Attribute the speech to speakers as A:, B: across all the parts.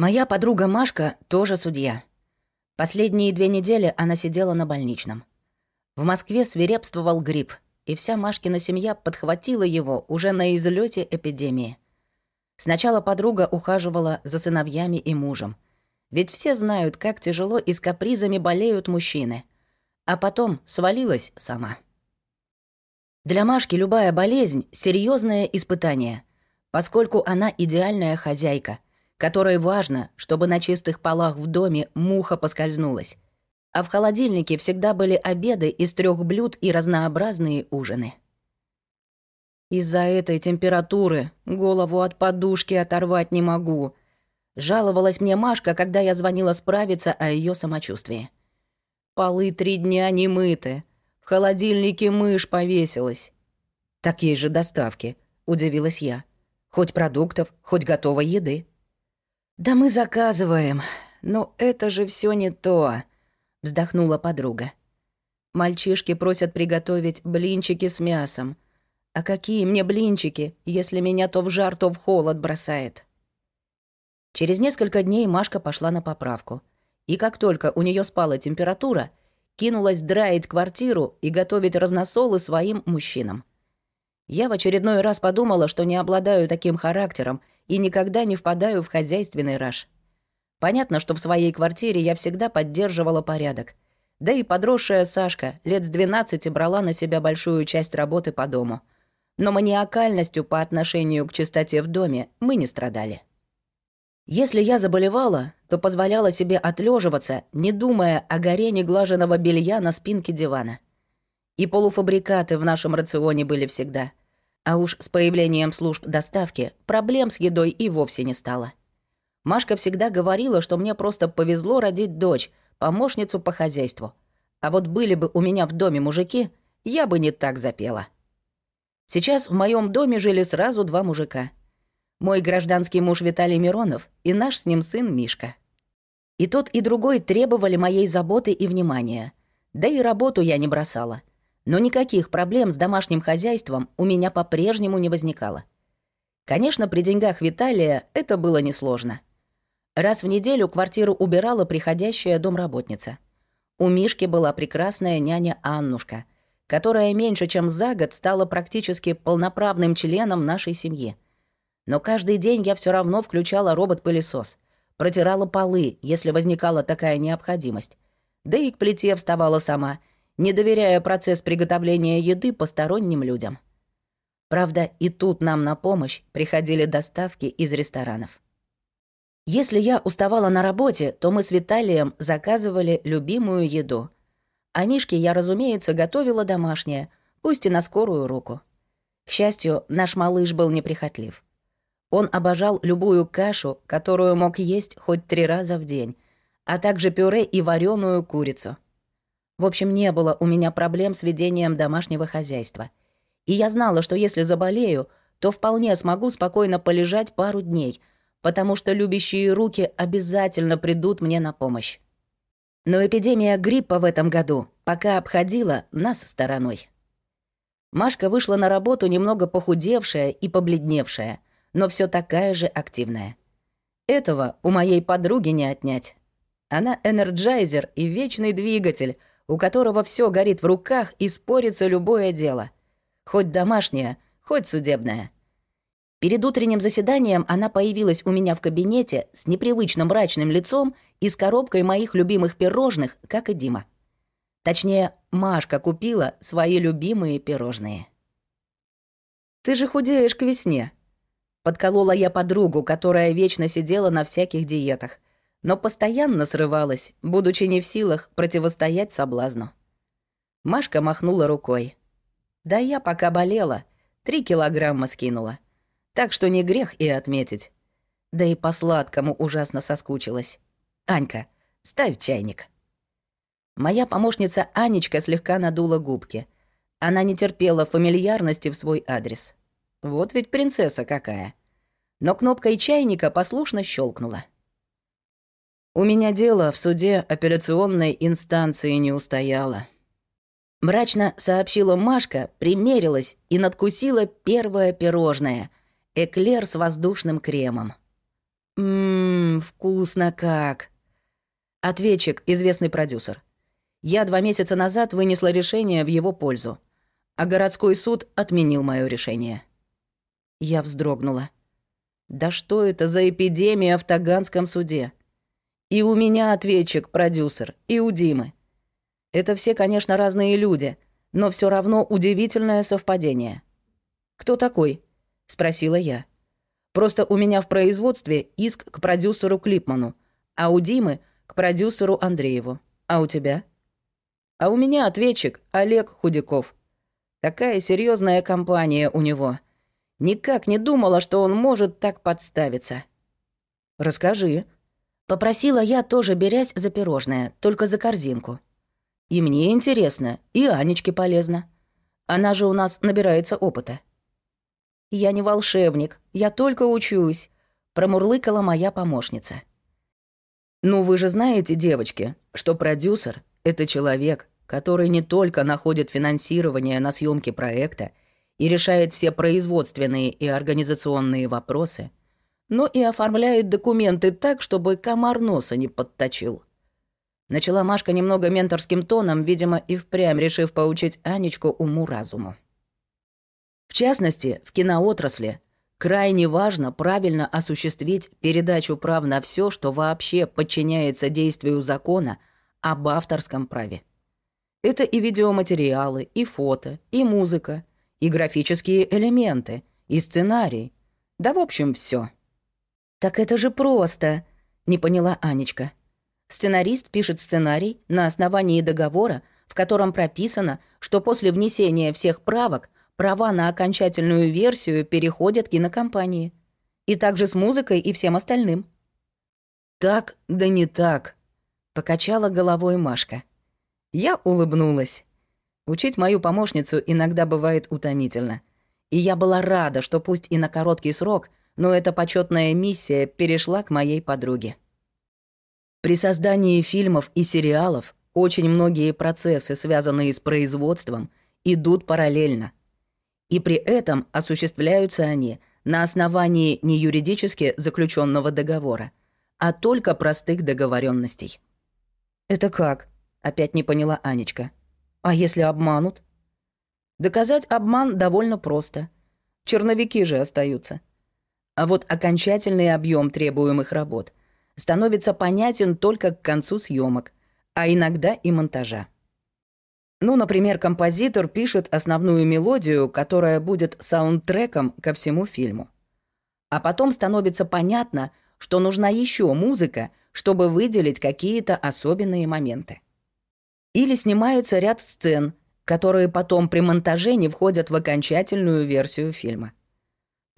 A: Моя подруга Машка тоже судья. Последние две недели она сидела на больничном. В Москве свирепствовал грипп, и вся Машкина семья подхватила его уже на излете эпидемии. Сначала подруга ухаживала за сыновьями и мужем. Ведь все знают, как тяжело и с капризами болеют мужчины. А потом свалилась сама. Для Машки любая болезнь — серьезное испытание, поскольку она идеальная хозяйка, которой важно, чтобы на чистых полах в доме муха поскользнулась. А в холодильнике всегда были обеды из трех блюд и разнообразные ужины. Из-за этой температуры голову от подушки оторвать не могу. Жаловалась мне Машка, когда я звонила справиться о ее самочувствии. Полы три дня не мыты, холодильнике мышь повесилась». «Так есть же доставки», — удивилась я. «Хоть продуктов, хоть готовой еды». «Да мы заказываем, но это же все не то», — вздохнула подруга. «Мальчишки просят приготовить блинчики с мясом. А какие мне блинчики, если меня то в жар, то в холод бросает?» Через несколько дней Машка пошла на поправку. И как только у нее спала температура, кинулась драить квартиру и готовить разносолы своим мужчинам. Я в очередной раз подумала, что не обладаю таким характером и никогда не впадаю в хозяйственный раж. Понятно, что в своей квартире я всегда поддерживала порядок. Да и подросшая Сашка лет с 12 брала на себя большую часть работы по дому. Но маниакальностью по отношению к чистоте в доме мы не страдали. Если я заболевала, то позволяла себе отлеживаться, не думая о горе неглаженного белья на спинке дивана. И полуфабрикаты в нашем рационе были всегда. А уж с появлением служб доставки проблем с едой и вовсе не стало. Машка всегда говорила, что мне просто повезло родить дочь, помощницу по хозяйству. А вот были бы у меня в доме мужики, я бы не так запела. Сейчас в моем доме жили сразу два мужика — мой гражданский муж Виталий Миронов и наш с ним сын Мишка. И тот, и другой требовали моей заботы и внимания. Да и работу я не бросала. Но никаких проблем с домашним хозяйством у меня по-прежнему не возникало. Конечно, при деньгах Виталия это было несложно. Раз в неделю квартиру убирала приходящая домработница. У Мишки была прекрасная няня Аннушка, которая меньше чем за год стала практически полноправным членом нашей семьи — но каждый день я все равно включала робот-пылесос, протирала полы, если возникала такая необходимость. Да и к плите вставала сама, не доверяя процесс приготовления еды посторонним людям. Правда, и тут нам на помощь приходили доставки из ресторанов. Если я уставала на работе, то мы с Виталием заказывали любимую еду. А Мишке я, разумеется, готовила домашнее, пусть и на скорую руку. К счастью, наш малыш был неприхотлив. Он обожал любую кашу, которую мог есть хоть три раза в день, а также пюре и вареную курицу. В общем, не было у меня проблем с ведением домашнего хозяйства. И я знала, что если заболею, то вполне смогу спокойно полежать пару дней, потому что любящие руки обязательно придут мне на помощь. Но эпидемия гриппа в этом году пока обходила нас стороной. Машка вышла на работу немного похудевшая и побледневшая — но все такая же активная. Этого у моей подруги не отнять. Она энерджайзер и вечный двигатель, у которого все горит в руках и спорится любое дело. Хоть домашнее, хоть судебное. Перед утренним заседанием она появилась у меня в кабинете с непривычно мрачным лицом и с коробкой моих любимых пирожных, как и Дима. Точнее, Машка купила свои любимые пирожные. «Ты же худеешь к весне», Подколола я подругу, которая вечно сидела на всяких диетах, но постоянно срывалась, будучи не в силах противостоять соблазну. Машка махнула рукой. «Да я пока болела, три килограмма скинула. Так что не грех и отметить. Да и по сладкому ужасно соскучилась. Анька, ставь чайник». Моя помощница Анечка слегка надула губки. Она не терпела фамильярности в свой адрес. Вот ведь принцесса какая. Но кнопкой чайника послушно щелкнула. У меня дело в суде апелляционной инстанции не устояло. Мрачно сообщила Машка, примерилась и надкусила первое пирожное — эклер с воздушным кремом. Ммм, вкусно как. Ответчик, известный продюсер. Я два месяца назад вынесла решение в его пользу, а городской суд отменил мое решение. Я вздрогнула. Да что это за эпидемия в Таганском суде? И у меня ответчик, продюсер, и у Димы. Это все, конечно, разные люди, но все равно удивительное совпадение. «Кто такой?» — спросила я. «Просто у меня в производстве иск к продюсеру Клипману, а у Димы — к продюсеру Андрееву. А у тебя?» «А у меня ответчик Олег Худяков. Такая серьезная компания у него. Никак не думала, что он может так подставиться». «Расскажи», Попросила я, тоже берясь за пирожное, только за корзинку. И мне интересно, и Анечке полезно. Она же у нас набирается опыта. «Я не волшебник, я только учусь», — промурлыкала моя помощница. «Ну, вы же знаете, девочки, что продюсер — это человек, который не только находит финансирование на съемки проекта и решает все производственные и организационные вопросы — но и оформляют документы так, чтобы комар носа не подточил. Начала Машка немного менторским тоном, видимо, и впрямь решив поучить Анечку уму-разуму. В частности, в киноотрасли крайне важно правильно осуществить передачу прав на все, что вообще подчиняется действию закона об авторском праве. Это и видеоматериалы, и фото, и музыка, и графические элементы, и сценарий. Да, в общем, все. «Так это же просто!» — не поняла Анечка. Сценарист пишет сценарий на основании договора, в котором прописано, что после внесения всех правок права на окончательную версию переходят кинокомпании. И также с музыкой и всем остальным. «Так, да не так», — покачала головой Машка. Я улыбнулась. Учить мою помощницу иногда бывает утомительно. И я была рада, что пусть и на короткий срок — но эта почетная миссия перешла к моей подруге. При создании фильмов и сериалов очень многие процессы, связанные с производством, идут параллельно. И при этом осуществляются они на основании не юридически заключенного договора, а только простых договоренностей. «Это как?» — опять не поняла Анечка. «А если обманут?» Доказать обман довольно просто. Черновики же остаются. А вот окончательный объем требуемых работ становится понятен только к концу съемок, а иногда и монтажа. Ну, например, композитор пишет основную мелодию, которая будет саундтреком ко всему фильму. А потом становится понятно, что нужна еще музыка, чтобы выделить какие-то особенные моменты. Или снимается ряд сцен, которые потом при монтаже не входят в окончательную версию фильма.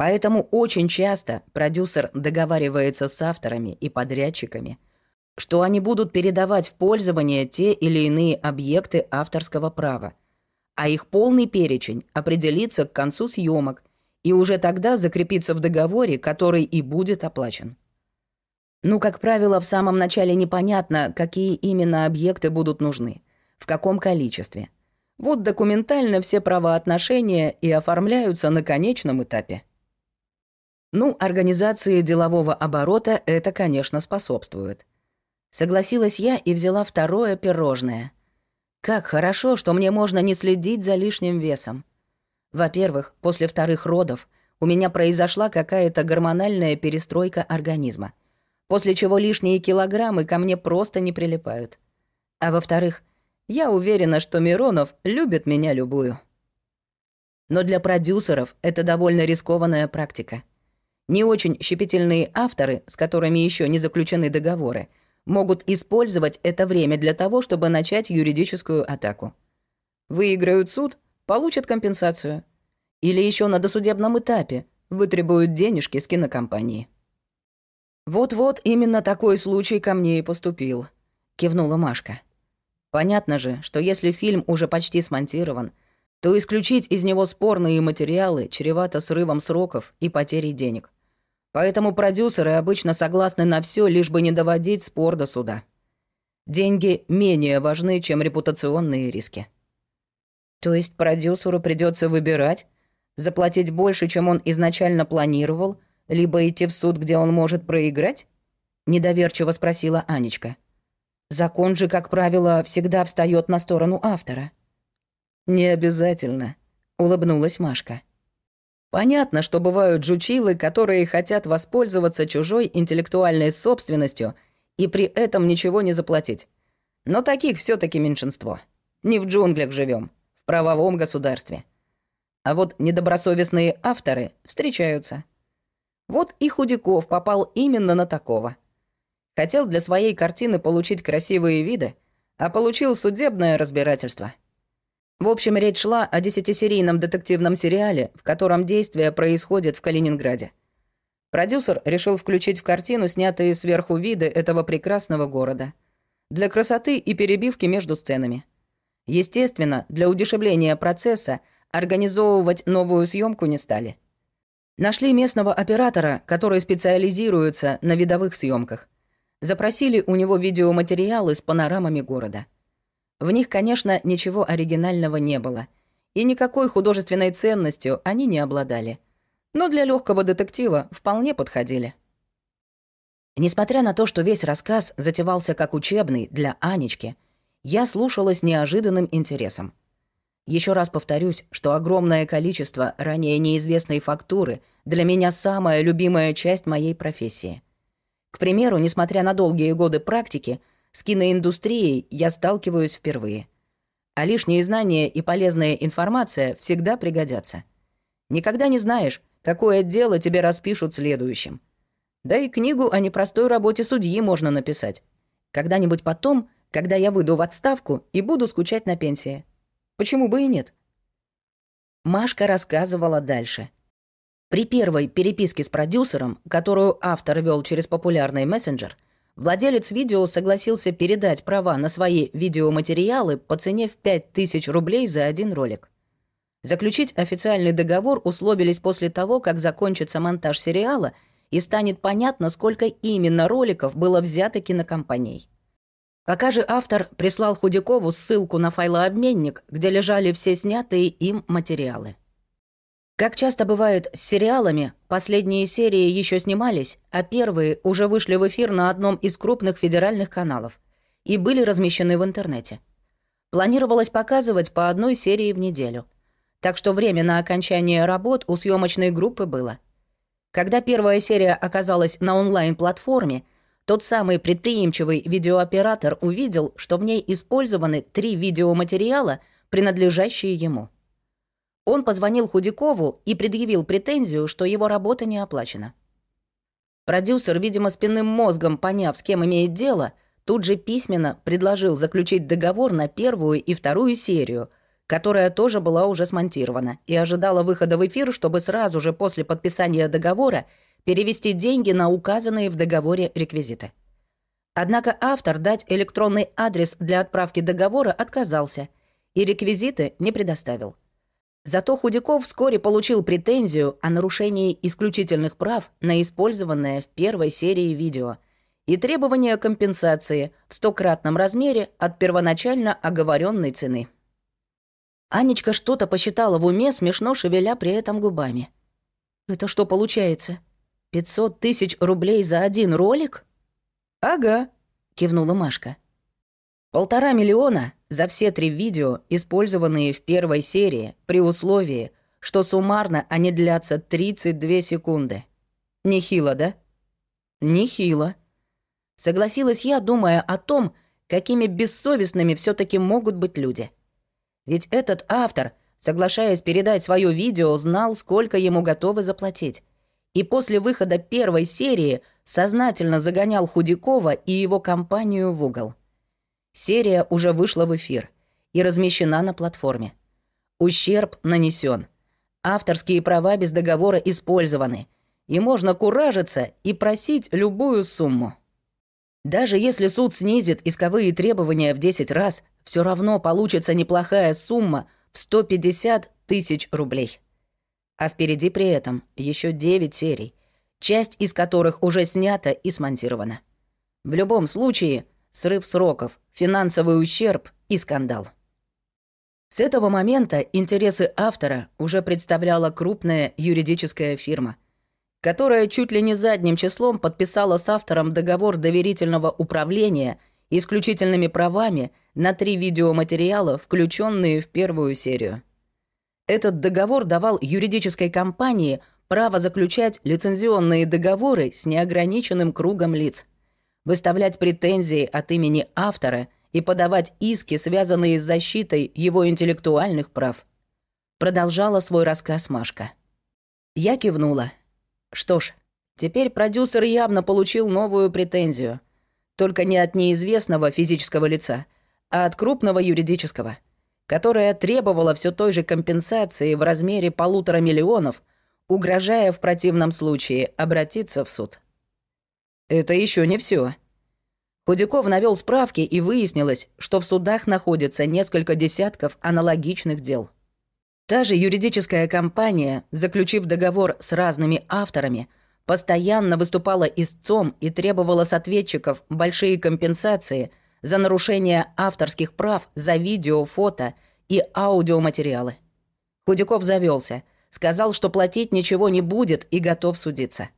A: Поэтому очень часто продюсер договаривается с авторами и подрядчиками, что они будут передавать в пользование те или иные объекты авторского права, а их полный перечень определится к концу съемок и уже тогда закрепится в договоре, который и будет оплачен. Ну, как правило, в самом начале непонятно, какие именно объекты будут нужны, в каком количестве. Вот документально все правоотношения и оформляются на конечном этапе. Ну, организации делового оборота это, конечно, способствует. Согласилась я и взяла второе пирожное. Как хорошо, что мне можно не следить за лишним весом. Во-первых, после вторых родов у меня произошла какая-то гормональная перестройка организма, после чего лишние килограммы ко мне просто не прилипают. А во-вторых, я уверена, что Миронов любит меня любую. Но для продюсеров это довольно рискованная практика — не очень щепетильные авторы, с которыми еще не заключены договоры, могут использовать это время для того, чтобы начать юридическую атаку. Выиграют суд, получат компенсацию. Или еще на досудебном этапе вытребуют денежки с кинокомпании. «Вот-вот именно такой случай ко мне и поступил», — кивнула Машка. «Понятно же, что если фильм уже почти смонтирован, то исключить из него спорные материалы чревато срывом сроков и потерей денег. Поэтому продюсеры обычно согласны на все, лишь бы не доводить спор до суда. Деньги менее важны, чем репутационные риски. То есть продюсеру придется выбирать, заплатить больше, чем он изначально планировал, либо идти в суд, где он может проиграть? Недоверчиво спросила Анечка. Закон же, как правило, всегда встает на сторону автора. Не обязательно, улыбнулась Машка. Понятно, что бывают жучилы, которые хотят воспользоваться чужой интеллектуальной собственностью и при этом ничего не заплатить. Но таких все таки меньшинство. Не в джунглях живем, в правовом государстве. А вот недобросовестные авторы встречаются. Вот и Худяков попал именно на такого. Хотел для своей картины получить красивые виды, а получил судебное разбирательство. В общем, речь шла о десятисерийном детективном сериале, в котором действие происходит в Калининграде. Продюсер решил включить в картину снятые сверху виды этого прекрасного города. Для красоты и перебивки между сценами. Естественно, для удешевления процесса организовывать новую съемку не стали. Нашли местного оператора, который специализируется на видовых съемках. Запросили у него видеоматериалы с панорамами города. В них, конечно, ничего оригинального не было, и никакой художественной ценностью они не обладали. Но для легкого детектива вполне подходили. Несмотря на то, что весь рассказ затевался как учебный для Анечки, я слушала с неожиданным интересом. Еще раз повторюсь, что огромное количество ранее неизвестной фактуры для меня самая любимая часть моей профессии. К примеру, несмотря на долгие годы практики, с киноиндустрией я сталкиваюсь впервые. А лишние знания и полезная информация всегда пригодятся. Никогда не знаешь, какое дело тебе распишут следующим. Да и книгу о непростой работе судьи можно написать. Когда-нибудь потом, когда я выйду в отставку и буду скучать на пенсии. Почему бы и нет? Машка рассказывала дальше. При первой переписке с продюсером, которую автор вел через популярный мессенджер, Владелец видео согласился передать права на свои видеоматериалы по цене в 5000 рублей за один ролик. Заключить официальный договор условились после того, как закончится монтаж сериала и станет понятно, сколько именно роликов было взято кинокомпанией. Пока же автор прислал Худякову ссылку на файлообменник, где лежали все снятые им материалы. Как часто бывает с сериалами, последние серии еще снимались, а первые уже вышли в эфир на одном из крупных федеральных каналов и были размещены в интернете. Планировалось показывать по одной серии в неделю. Так что время на окончание работ у съемочной группы было. Когда первая серия оказалась на онлайн-платформе, тот самый предприимчивый видеооператор увидел, что в ней использованы три видеоматериала, принадлежащие ему. Он позвонил Худякову и предъявил претензию, что его работа не оплачена. Продюсер, видимо, спинным мозгом поняв, с кем имеет дело, тут же письменно предложил заключить договор на первую и вторую серию, которая тоже была уже смонтирована и ожидала выхода в эфир, чтобы сразу же после подписания договора перевести деньги на указанные в договоре реквизиты. Однако автор дать электронный адрес для отправки договора отказался и реквизиты не предоставил. Зато Худяков вскоре получил претензию о нарушении исключительных прав на использованное в первой серии видео и требование компенсации в стократном размере от первоначально оговоренной цены. Анечка что-то посчитала в уме, смешно шевеля при этом губами. «Это что получается? 500 тысяч рублей за один ролик?» «Ага», — кивнула Машка. Полтора миллиона за все три видео, использованные в первой серии, при условии, что суммарно они длятся 32 секунды. Нехило, да? Нехило. Согласилась я, думая о том, какими бессовестными все таки могут быть люди. Ведь этот автор, соглашаясь передать свое видео, знал, сколько ему готовы заплатить. И после выхода первой серии сознательно загонял Худякова и его компанию в угол. Серия уже вышла в эфир и размещена на платформе. Ущерб нанесен. Авторские права без договора использованы. И можно куражиться и просить любую сумму. Даже если суд снизит исковые требования в 10 раз, все равно получится неплохая сумма в 150 тысяч рублей. А впереди при этом еще 9 серий, часть из которых уже снята и смонтирована. В любом случае, срыв сроков, финансовый ущерб и скандал. С этого момента интересы автора уже представляла крупная юридическая фирма. которая чуть ли не задним числом подписала с автором договор доверительного управления исключительными правами на три видеоматериала, включенные в первую серию. Этот договор давал юридической компании право заключать лицензионные договоры с неограниченным кругом лиц, выставлять претензии от имени автора и подавать иски, связанные с защитой его интеллектуальных прав. Продолжала свой рассказ Машка. Я кивнула. Что ж, теперь продюсер явно получил новую претензию. Только не от неизвестного физического лица, а от крупного юридического, которое требовало все той же компенсации в размере полутора миллионов, угрожая в противном случае обратиться в суд. Это еще не все. Худяков навел справки, и выяснилось, что в судах находится несколько десятков аналогичных дел. Та же юридическая компания, заключив договор с разными авторами, постоянно выступала истцом и требовала с ответчиков большие компенсации за нарушение авторских прав за видео, фото и аудиоматериалы. Худяков завелся, сказал, что платить ничего не будет и готов судиться.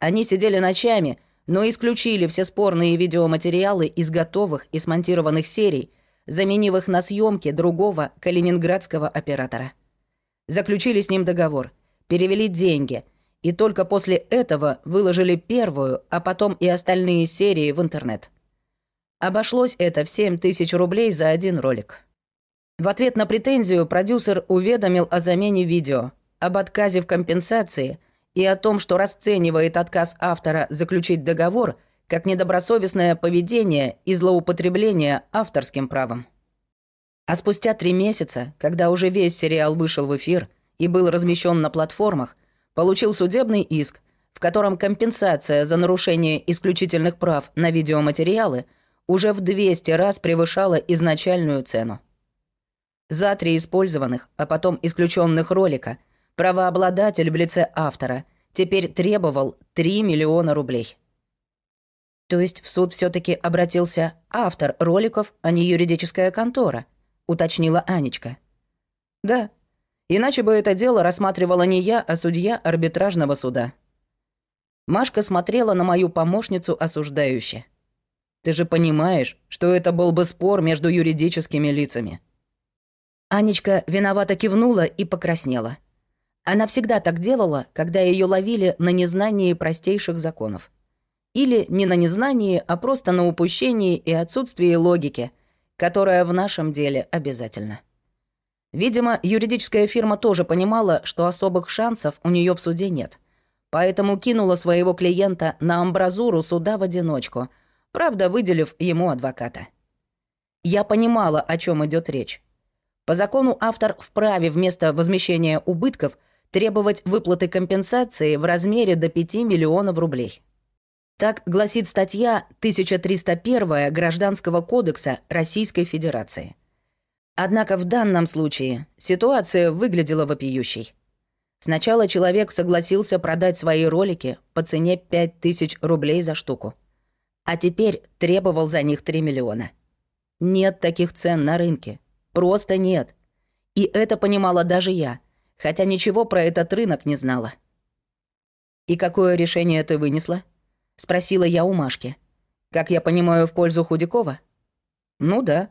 A: Они сидели ночами, но исключили все спорные видеоматериалы из готовых и смонтированных серий, заменив их на съемки другого калининградского оператора. Заключили с ним договор, перевели деньги, и только после этого выложили первую, а потом и остальные серии в интернет. Обошлось это в 7 тысяч рублей за один ролик. В ответ на претензию продюсер уведомил о замене видео, об отказе в компенсации и о том, что расценивает отказ автора заключить договор – как недобросовестное поведение и злоупотребление авторским правом. А спустя три месяца, когда уже весь сериал вышел в эфир и был размещен на платформах, получил судебный иск, в котором компенсация за нарушение исключительных прав на видеоматериалы уже в 200 раз превышала изначальную цену. За три использованных, а потом исключенных ролика правообладатель в лице автора теперь требовал 3 миллиона рублей. То есть в суд все таки обратился автор роликов, а не юридическая контора, уточнила Анечка. Да. Иначе бы это дело рассматривала не я, а судья арбитражного суда. Машка смотрела на мою помощницу осуждающе. Ты же понимаешь, что это был бы спор между юридическими лицами. Анечка виновато кивнула и покраснела. Она всегда так делала, когда ее ловили на незнании простейших законов. Или не на незнании, а просто на упущении и отсутствии логики, которая в нашем деле обязательна. Видимо, юридическая фирма тоже понимала, что особых шансов у нее в суде нет. Поэтому кинула своего клиента на амбразуру суда в одиночку, правда, выделив ему адвоката. Я понимала, о чем идет речь. По закону автор вправе вместо возмещения убытков требовать выплаты компенсации в размере до 5 миллионов рублей. Так гласит статья 1301 Гражданского кодекса Российской Федерации. Однако в данном случае ситуация выглядела вопиющей. Сначала человек согласился продать свои ролики по цене 5000 рублей за штуку. А теперь требовал за них 3 миллиона. Нет таких цен на рынке. Просто нет. И это понимала даже я, хотя ничего про этот рынок не знала. «И какое решение ты вынесла?» — спросила я у Машки. «Как я понимаю, в пользу Худякова?» «Ну да».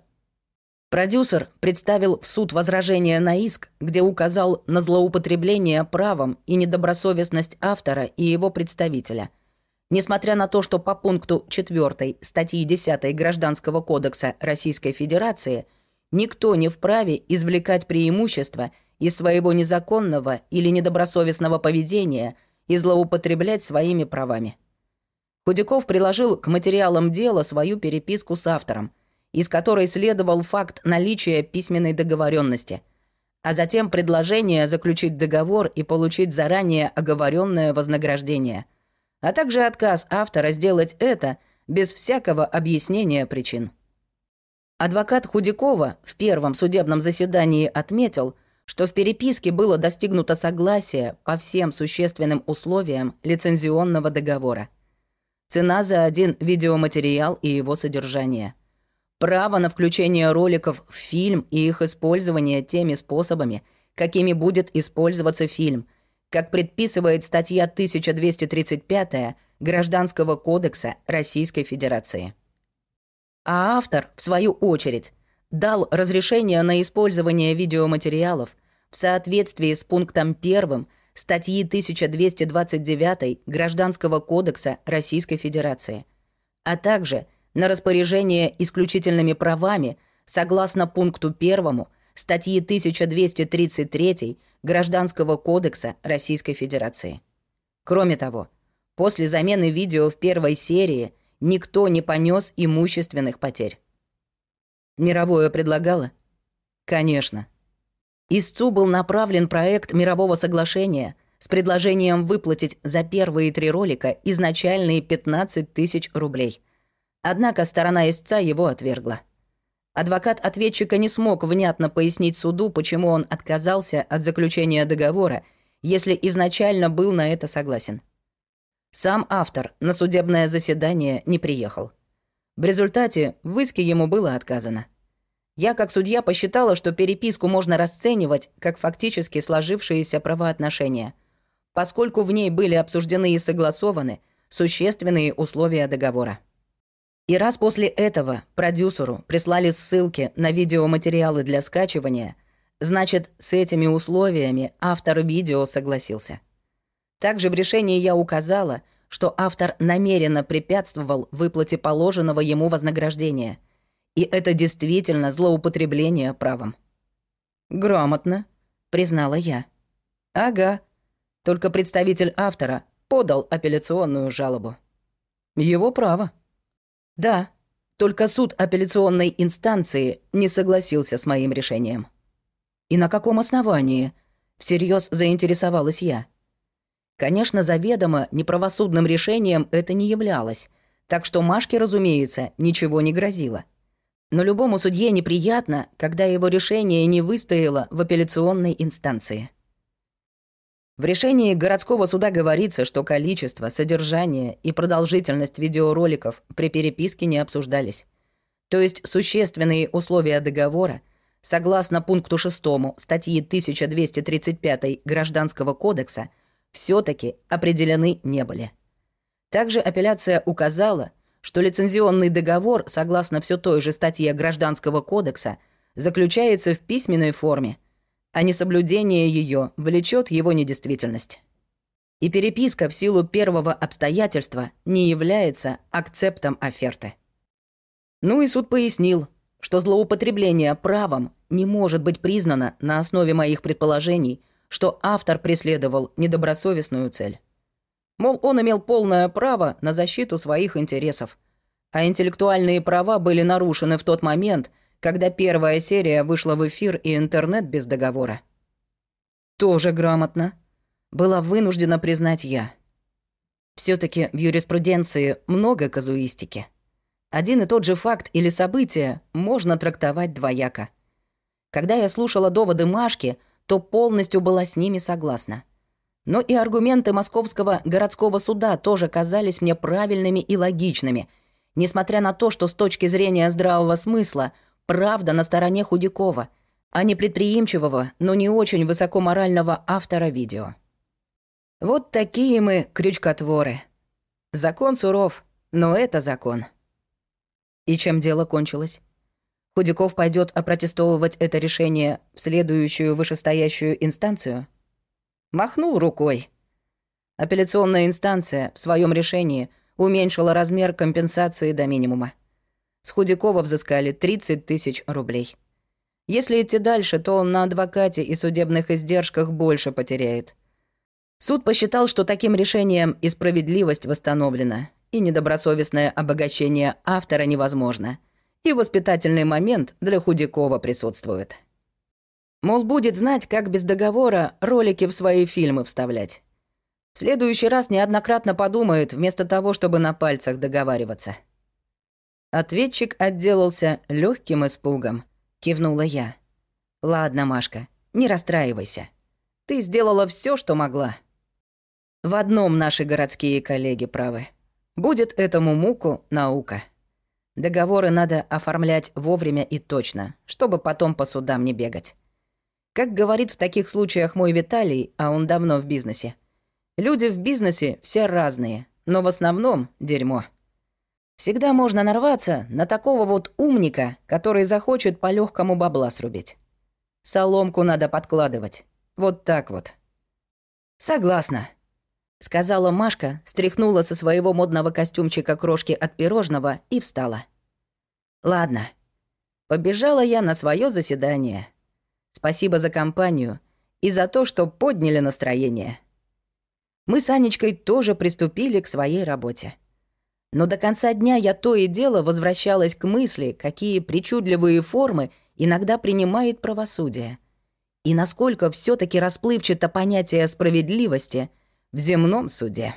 A: Продюсер представил в суд возражение на иск, где указал на злоупотребление правом и недобросовестность автора и его представителя. Несмотря на то, что по пункту 4 статьи 10 Гражданского кодекса Российской Федерации никто не вправе извлекать преимущества из своего незаконного или недобросовестного поведения и злоупотреблять своими правами. Худяков приложил к материалам дела свою переписку с автором, из которой следовал факт наличия письменной договоренности, а затем предложение заключить договор и получить заранее оговоренное вознаграждение, а также отказ автора сделать это без всякого объяснения причин. Адвокат Худякова в первом судебном заседании отметил, что в переписке было достигнуто согласие по всем существенным условиям лицензионного договора – Цена за один видеоматериал и его содержание. Право на включение роликов в фильм и их использование теми способами, какими будет использоваться фильм, как предписывает статья 1235 Гражданского кодекса Российской Федерации. А автор, в свою очередь, дал разрешение на использование видеоматериалов в соответствии с пунктом 1 статьи 1229 Гражданского кодекса Российской Федерации, а также на распоряжение исключительными правами согласно пункту 1 статьи 1233 Гражданского кодекса Российской Федерации. Кроме того, после замены видео в первой серии никто не понес имущественных потерь. Мировое предлагало? Конечно. Истцу был направлен проект мирового соглашения с предложением выплатить за первые три ролика изначальные 15 тысяч рублей. Однако сторона истца его отвергла. Адвокат ответчика не смог внятно пояснить суду, почему он отказался от заключения договора, если изначально был на это согласен. Сам автор на судебное заседание не приехал. В результате в иске ему было отказано. Я, как судья, посчитала, что переписку можно расценивать как фактически сложившиеся правоотношения, поскольку в ней были обсуждены и согласованы существенные условия договора. И раз после этого продюсеру прислали ссылки на видеоматериалы для скачивания, значит, с этими условиями автор видео согласился. Также в решении я указала, что автор намеренно препятствовал выплате положенного ему вознаграждения. И это действительно злоупотребление правом. «Грамотно», — признала я. «Ага. Только представитель автора подал апелляционную жалобу». «Его право». «Да, только суд апелляционной инстанции не согласился с моим решением». «И на каком основании?» — всерьез заинтересовалась я. Конечно, заведомо неправосудным решением это не являлось, так что Машке, разумеется, ничего не грозило. Но любому судье неприятно, когда его решение не выстояло в апелляционной инстанции. В решении городского суда говорится, что количество, содержание и продолжительность видеороликов при переписке не обсуждались. То есть существенные условия договора, согласно пункту 6 статьи 1235 Гражданского кодекса, все-таки определены не были. Также апелляция указала, что лицензионный договор, согласно все той же статье Гражданского кодекса, заключается в письменной форме, а несоблюдение ее влечет его недействительность. И переписка в силу первого обстоятельства не является акцептом оферты. Ну и суд пояснил, что злоупотребление правом не может быть признано на основе моих предположений что автор преследовал недобросовестную цель. Мол, он имел полное право на защиту своих интересов, а интеллектуальные права были нарушены в тот момент, когда первая серия вышла в эфир и интернет без договора. Тоже грамотно. Была вынуждена признать я. все таки в юриспруденции много казуистики. Один и тот же факт или событие можно трактовать двояко. Когда я слушала доводы Машки, то полностью была с ними согласна. Но и аргументы Московского городского суда тоже казались мне правильными и логичными, несмотря на то, что с точки зрения здравого смысла правда на стороне Худякова, а не предприимчивого, но не очень высокоморального автора видео. Вот такие мы крючкотворы. Закон суров, но это закон. И чем дело кончилось? Худяков пойдет опротестовывать это решение в следующую вышестоящую инстанцию? Махнул рукой. Апелляционная инстанция в своем решении уменьшила размер компенсации до минимума. С Худякова взыскали 30 тысяч рублей. Если идти дальше, то он на адвокате и судебных издержках больше потеряет. Суд посчитал, что таким решением и справедливость восстановлена, и недобросовестное обогащение автора невозможно — и воспитательный момент для Худякова присутствует. Мол, будет знать, как без договора ролики в свои фильмы вставлять. В следующий раз неоднократно подумает, вместо того, чтобы на пальцах договариваться. Ответчик отделался легким испугом. Кивнула я. «Ладно, Машка, не расстраивайся. Ты сделала все, что могла». В одном наши городские коллеги правы. Будет этому муку наука. Договоры надо оформлять вовремя и точно, чтобы потом по судам не бегать. Как говорит в таких случаях мой Виталий, а он давно в бизнесе, люди в бизнесе все разные, но в основном дерьмо. Всегда можно нарваться на такого вот умника, который захочет по легкому бабла срубить. Соломку надо подкладывать. Вот так вот. Согласна, сказала Машка, стряхнула со своего модного костюмчика крошки от пирожного и встала. Ладно. Побежала я на свое заседание. Спасибо за компанию и за то, что подняли настроение. Мы с Анечкой тоже приступили к своей работе. Но до конца дня я то и дело возвращалась к мысли, какие причудливые формы иногда принимает правосудие. И насколько все таки расплывчато понятие справедливости в земном суде.